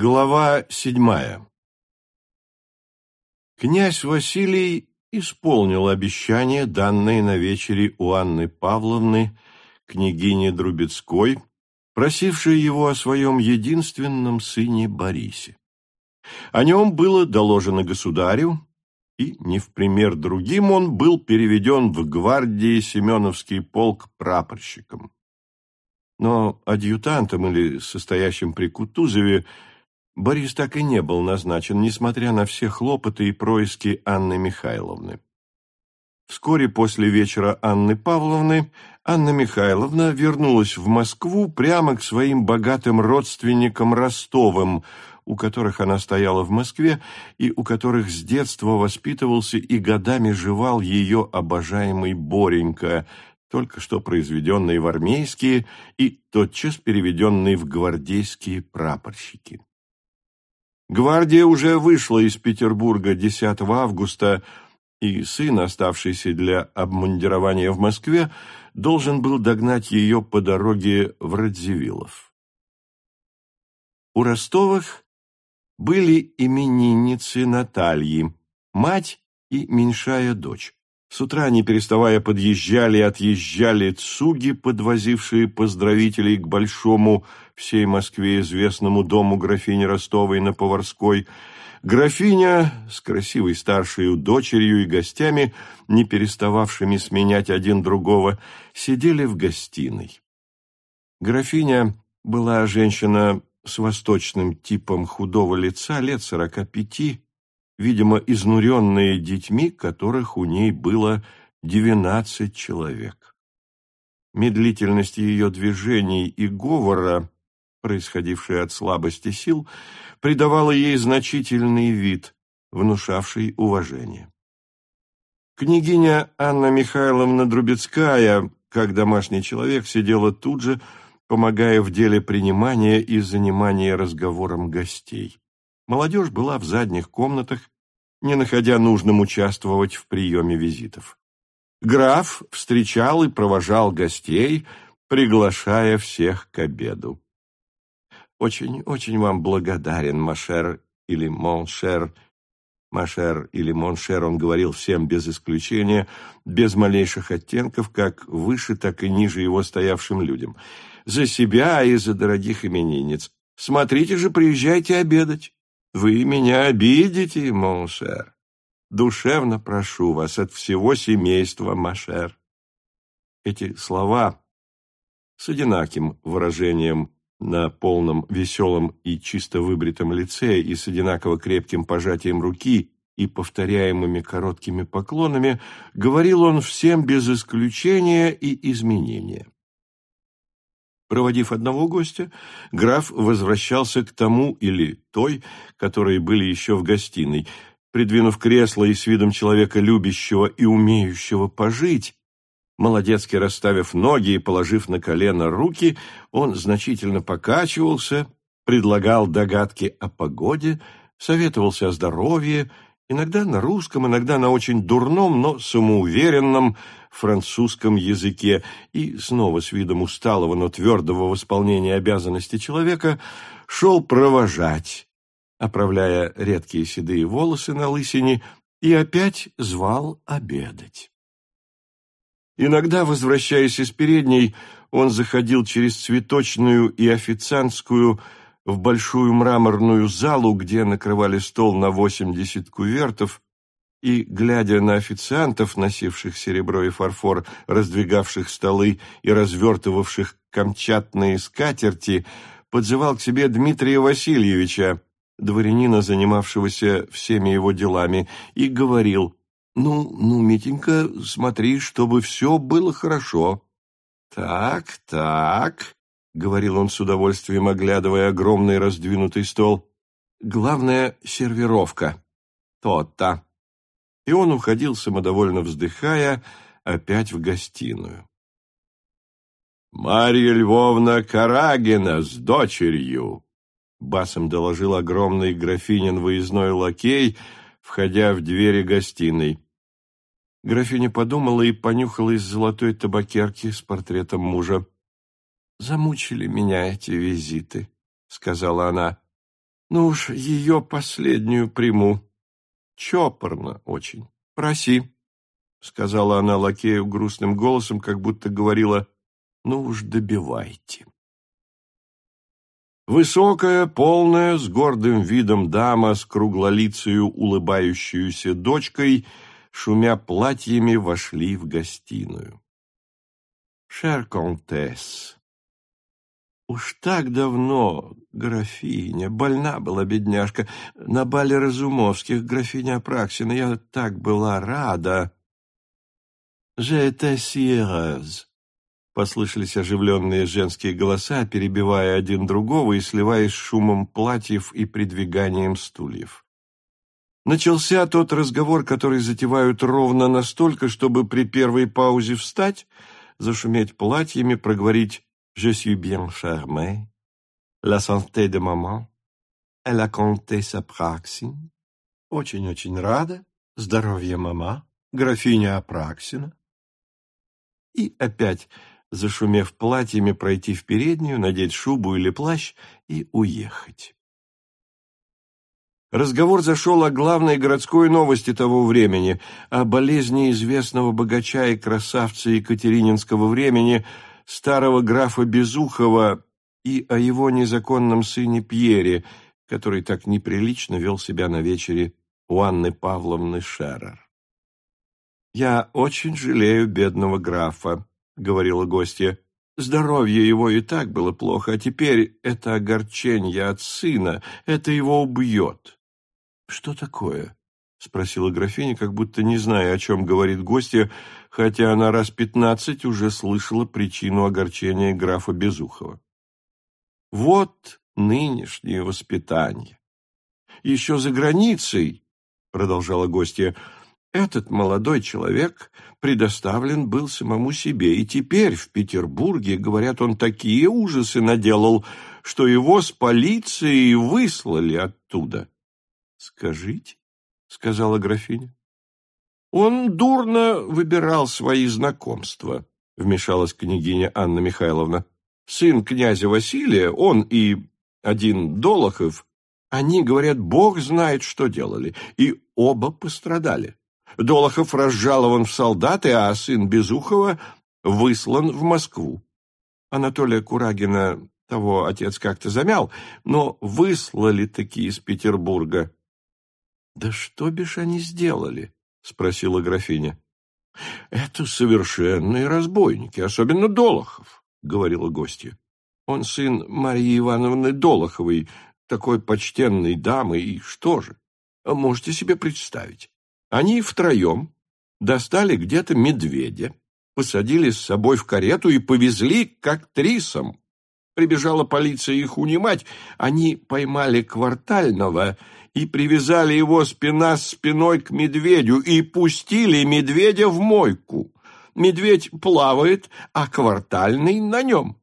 Глава седьмая Князь Василий исполнил обещание, данное на вечере у Анны Павловны, княгини Друбецкой, просившей его о своем единственном сыне Борисе. О нем было доложено государю, и, не в пример другим, он был переведен в гвардии Семеновский полк прапорщиком. Но адъютантом или состоящим при Кутузове Борис так и не был назначен, несмотря на все хлопоты и происки Анны Михайловны. Вскоре после вечера Анны Павловны Анна Михайловна вернулась в Москву прямо к своим богатым родственникам Ростовым, у которых она стояла в Москве и у которых с детства воспитывался и годами жевал ее обожаемый Боренька, только что произведенный в армейские и тотчас переведенный в гвардейские прапорщики. Гвардия уже вышла из Петербурга 10 августа, и сын, оставшийся для обмундирования в Москве, должен был догнать ее по дороге в Радзивиллов. У Ростовых были именинницы Натальи, мать и меньшая дочь. С утра, не переставая, подъезжали и отъезжали цуги, подвозившие поздравителей к большому всей Москве известному дому графини Ростовой на Поварской. Графиня с красивой старшей дочерью и гостями, не перестававшими сменять один другого, сидели в гостиной. Графиня была женщина с восточным типом худого лица, лет сорока пяти, видимо, изнуренные детьми, которых у ней было двенадцать человек. Медлительность ее движений и говора, происходившая от слабости сил, придавала ей значительный вид, внушавший уважение. Княгиня Анна Михайловна Друбецкая, как домашний человек, сидела тут же, помогая в деле принимания и занимания разговором гостей. Молодежь была в задних комнатах, не находя нужным участвовать в приеме визитов. Граф встречал и провожал гостей, приглашая всех к обеду. «Очень, очень вам благодарен, ma chère или mon cher», ma chère или mon cher он говорил всем без исключения, без малейших оттенков, как выше, так и ниже его стоявшим людям. За себя и за дорогих именинниц. Смотрите же, приезжайте обедать. Вы меня обидите, mon cher. Душевно прошу вас от всего семейства, ma chère. Эти слова с одинаким выражением на полном веселом и чисто выбритом лице и с одинаково крепким пожатием руки и повторяемыми короткими поклонами, говорил он всем без исключения и изменения. Проводив одного гостя, граф возвращался к тому или той, которые были еще в гостиной. Придвинув кресло и с видом человека любящего и умеющего пожить, молодецки расставив ноги и положив на колено руки, он значительно покачивался, предлагал догадки о погоде, советовался о здоровье, иногда на русском, иногда на очень дурном, но самоуверенном французском языке, и снова с видом усталого, но твердого в исполнении обязанностей человека шел провожать, оправляя редкие седые волосы на лысине, и опять звал обедать. Иногда, возвращаясь из передней, он заходил через цветочную и официантскую в большую мраморную залу, где накрывали стол на восемьдесят кувертов, и, глядя на официантов, носивших серебро и фарфор, раздвигавших столы и развертывавших камчатные скатерти, подзывал к себе Дмитрия Васильевича, дворянина, занимавшегося всеми его делами, и говорил, «Ну, ну, Митенька, смотри, чтобы все было хорошо». «Так, так», — говорил он с удовольствием, оглядывая огромный раздвинутый стол, «главное — сервировка». «То-то» и он уходил, самодовольно вздыхая, опять в гостиную. «Марья Львовна Карагина с дочерью!» Басом доложил огромный графинин выездной лакей, входя в двери гостиной. Графиня подумала и понюхала из золотой табакерки с портретом мужа. «Замучили меня эти визиты», — сказала она. Ну уж ее последнюю приму. Чопорно очень. Проси, — сказала она лакею грустным голосом, как будто говорила, ну уж добивайте. Высокая, полная, с гордым видом дама с круглолицею улыбающуюся дочкой, шумя платьями, вошли в гостиную. «Шер контесс, уж так давно, графиня, больна была бедняжка, на бале Разумовских, графиня Апраксина, я так была рада». «Je étais si heureuse», Послышались оживленные женские голоса, перебивая один другого и сливаясь шумом платьев и придвиганием стульев. Начался тот разговор, который затевают ровно настолько, чтобы при первой паузе встать, зашуметь платьями, проговорить «Je suis bien charmé», «La santé de maman», «Et la comtesse Апраксин», «Очень-очень рада», «Здоровье мама», «Графиня Апраксина». И опять зашумев платьями, пройти в переднюю, надеть шубу или плащ и уехать. Разговор зашел о главной городской новости того времени, о болезни известного богача и красавца Екатерининского времени, старого графа Безухова и о его незаконном сыне Пьере, который так неприлично вел себя на вечере у Анны Павловны Шерер. «Я очень жалею бедного графа», — говорила гостья. Здоровье его и так было плохо, а теперь это огорчение от сына, это его убьет. — Что такое? — спросила графиня, как будто не зная, о чем говорит гостья, хотя она раз пятнадцать уже слышала причину огорчения графа Безухова. — Вот нынешнее воспитание. Еще за границей, — продолжала гостья, — этот молодой человек предоставлен был самому себе, и теперь в Петербурге, говорят, он такие ужасы наделал, что его с полицией выслали оттуда. — Скажите, — сказала графиня. — Он дурно выбирал свои знакомства, — вмешалась княгиня Анна Михайловна. Сын князя Василия, он и один Долохов, они, говорят, бог знает, что делали, и оба пострадали. Долохов разжалован в солдаты, а сын Безухова выслан в Москву. Анатолия Курагина того отец как-то замял, но выслали такие из Петербурга. — Да что бишь они сделали? — спросила графиня. — Это совершенные разбойники, особенно Долохов, — говорила гостья. Он сын Марии Ивановны Долоховой, такой почтенной дамы, и что же? Можете себе представить? Они втроем достали где-то медведя, посадили с собой в карету и повезли к актрисам. Прибежала полиция их унимать, они поймали квартального и привязали его спина с спиной к медведю и пустили медведя в мойку. Медведь плавает, а квартальный на нем.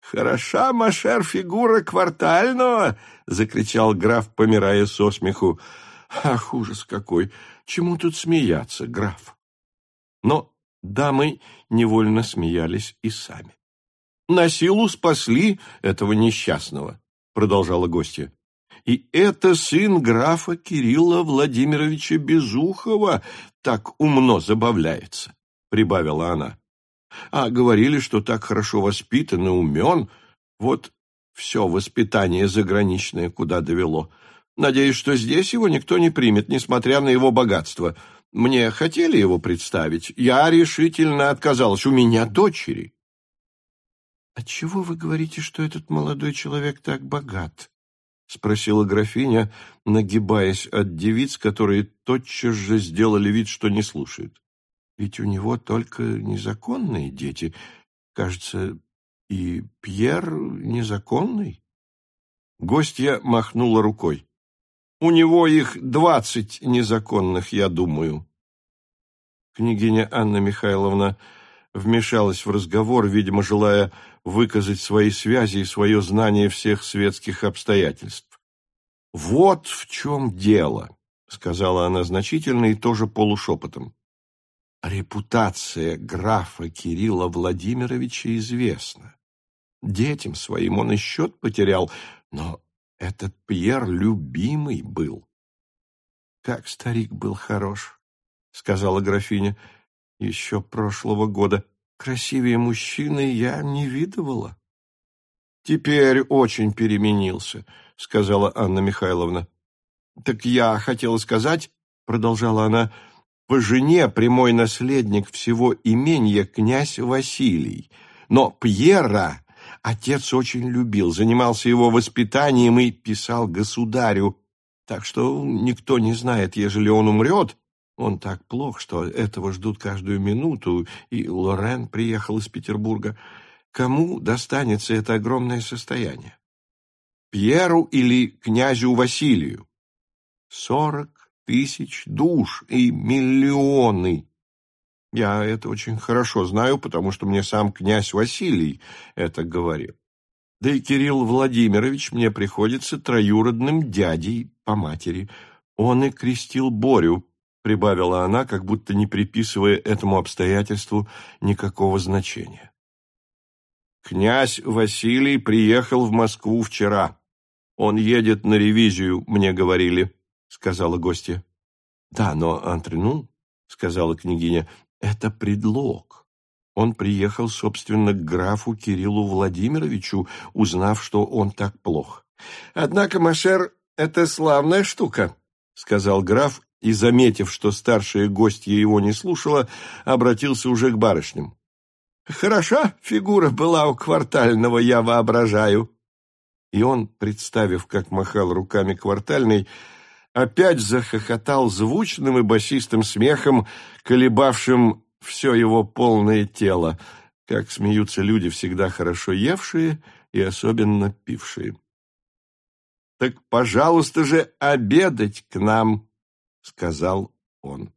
«Хороша, Машер, фигура квартального!» — закричал граф, помирая со смеху. Ах, ужас какой! Чему тут смеяться, граф? Но дамы невольно смеялись и сами. На силу спасли этого несчастного, продолжала гостья. И это сын графа Кирилла Владимировича Безухова так умно забавляется, прибавила она. А говорили, что так хорошо воспитан и умен. Вот все воспитание заграничное куда довело. Надеюсь, что здесь его никто не примет, несмотря на его богатство. Мне хотели его представить. Я решительно отказалась. У меня дочери. «Отчего вы говорите, что этот молодой человек так богат?» — спросила графиня, нагибаясь от девиц, которые тотчас же сделали вид, что не слушают. «Ведь у него только незаконные дети. Кажется, и Пьер незаконный?» Гостья махнула рукой. У него их двадцать незаконных, я думаю. Княгиня Анна Михайловна вмешалась в разговор, видимо, желая выказать свои связи и свое знание всех светских обстоятельств. «Вот в чем дело», — сказала она значительно и тоже полушепотом. «Репутация графа Кирилла Владимировича известна. Детям своим он и счет потерял, но Этот Пьер любимый был. «Как старик был хорош», — сказала графиня, — «еще прошлого года. Красивее мужчины я не видывала». «Теперь очень переменился», — сказала Анна Михайловна. «Так я хотела сказать», — продолжала она, — «по жене прямой наследник всего имения князь Василий, но Пьера отец очень любил, занимался его воспитанием и писал государю, так что никто не знает, ежели он умрет, он так плох, что этого ждут каждую минуту, и Лорен приехал из Петербурга. Кому достанется это огромное состояние? Пьеру или князю Василию? Сорок тысяч душ и миллионы. Я это очень хорошо знаю, потому что мне сам князь Василий это говорил. Да и Кирилл Владимирович мне приходится троюродным дядей по матери. Он и крестил Борю, прибавила она, как будто не приписывая этому обстоятельству никакого значения. Князь Василий приехал в Москву вчера. Он едет на ревизию, мне говорили, сказала гостья. Да, но Антрину, сказала княгиня, это предлог. Он приехал, собственно, к графу Кириллу Владимировичу, узнав, что он так плох. Однако, Машер, это славная штука, сказал граф и, заметив, что старшая гостья его не слушала, обратился уже к барышням. Хороша фигура была у квартального, я воображаю. И он, представив, как махал руками квартальный, опять захохотал звучным и басистым смехом, колебавшим все его полное тело, как смеются люди, всегда хорошо евшие и особенно пившие. «Так, пожалуйста же, обедать к нам», — сказал он.